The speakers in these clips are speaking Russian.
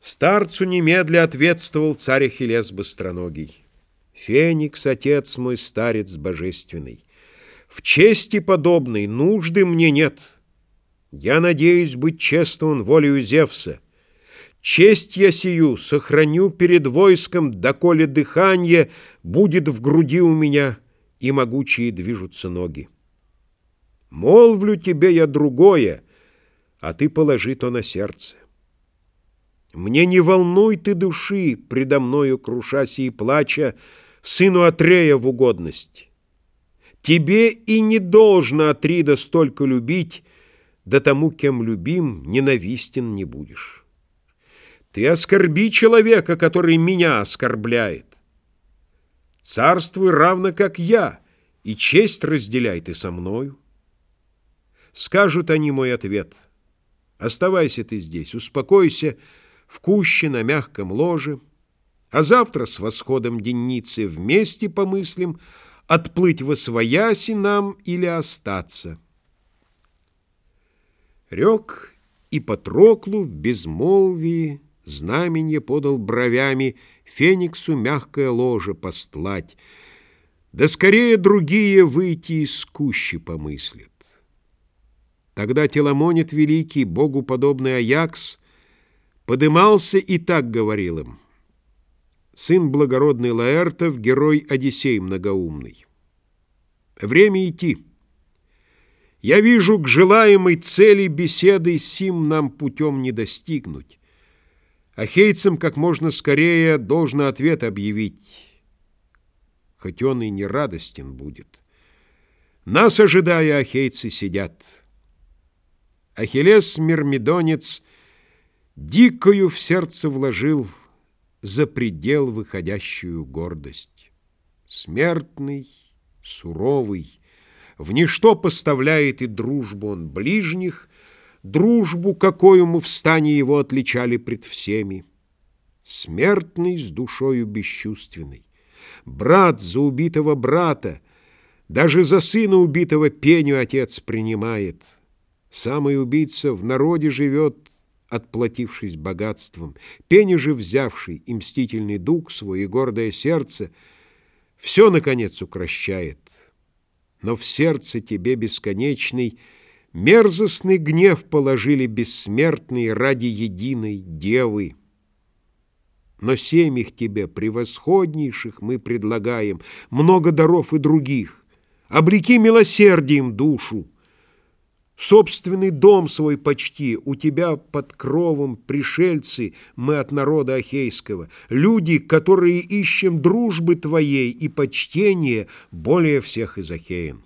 Старцу немедля ответствовал царь Ахиллес быстроногий. Феникс, отец мой, старец божественный, В чести подобной нужды мне нет. Я надеюсь быть чествован волею Зевса. Честь я сию сохраню перед войском, Доколе дыхание будет в груди у меня, И могучие движутся ноги. Молвлю тебе я другое, А ты положи то на сердце. Мне не волнуй ты души, предо мною крушась и плача, сыну Атрея в угодность. Тебе и не должно Атрида столько любить, да тому, кем любим, ненавистен не будешь. Ты оскорби человека, который меня оскорбляет. Царствуй равно, как я, и честь разделяй ты со мною. Скажут они мой ответ. Оставайся ты здесь, успокойся, в куще на мягком ложе, а завтра с восходом денницы вместе помыслим, отплыть во свояси нам или остаться. Рек и Патроклу в безмолвии знаменье подал бровями Фениксу мягкое ложе постлать, да скорее другие выйти из кущи помыслят. Тогда Теламонит великий, богу подобный Аякс, подымался и так говорил им. Сын благородный Лаэртов, герой Одиссей многоумный. Время идти. Я вижу, к желаемой цели беседы сим нам путем не достигнуть. Ахейцам как можно скорее должно ответ объявить, хоть он и не радостен будет. Нас, ожидая, ахейцы сидят. Ахиллес, мирмидонец, Дикою в сердце вложил за предел выходящую гордость. Смертный, суровый, в ничто поставляет и дружбу он ближних, дружбу, какую мы в стане его отличали пред всеми. Смертный с душою бесчувственной, брат за убитого брата, даже за сына убитого пеню отец принимает. Самый убийца в народе живет, отплатившись богатством, Пени же взявший и мстительный дух свой, и гордое сердце, все, наконец, укращает. Но в сердце тебе бесконечный мерзостный гнев положили бессмертные ради единой девы. Но семих тебе, превосходнейших, мы предлагаем, много даров и других. Облеки милосердием душу, Собственный дом свой почти, у тебя под кровом пришельцы, мы от народа Ахейского, люди, которые ищем дружбы твоей и почтения более всех из Ахеин.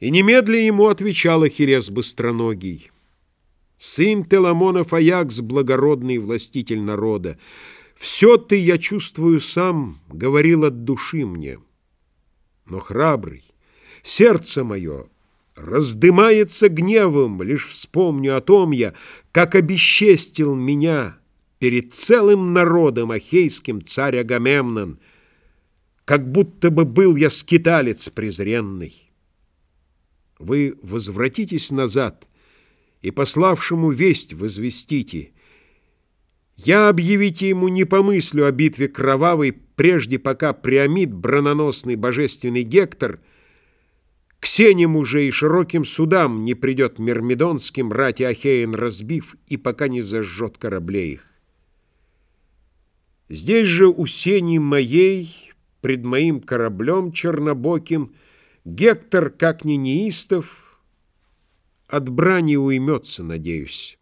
И немедля ему отвечал Ахиллес быстроногий. Сын Теламонов Аякс, благородный властитель народа, все ты, я чувствую сам, говорил от души мне. Но храбрый, Сердце мое раздымается гневом, Лишь вспомню о том я, Как обесчестил меня Перед целым народом Ахейским царь Агамемнон, Как будто бы был я скиталец презренный. Вы возвратитесь назад И пославшему весть возвестите. Я объявите ему не помыслю о битве кровавой, Прежде пока Приамид, брононосный божественный Гектор — к сеням уже и широким судам не придет Мирмидонским рати Ахеин разбив и пока не зажжет кораблей их. Здесь же у сени моей, пред моим кораблем чернобоким, Гектор, как ни неистов, от брани уймется, надеюсь.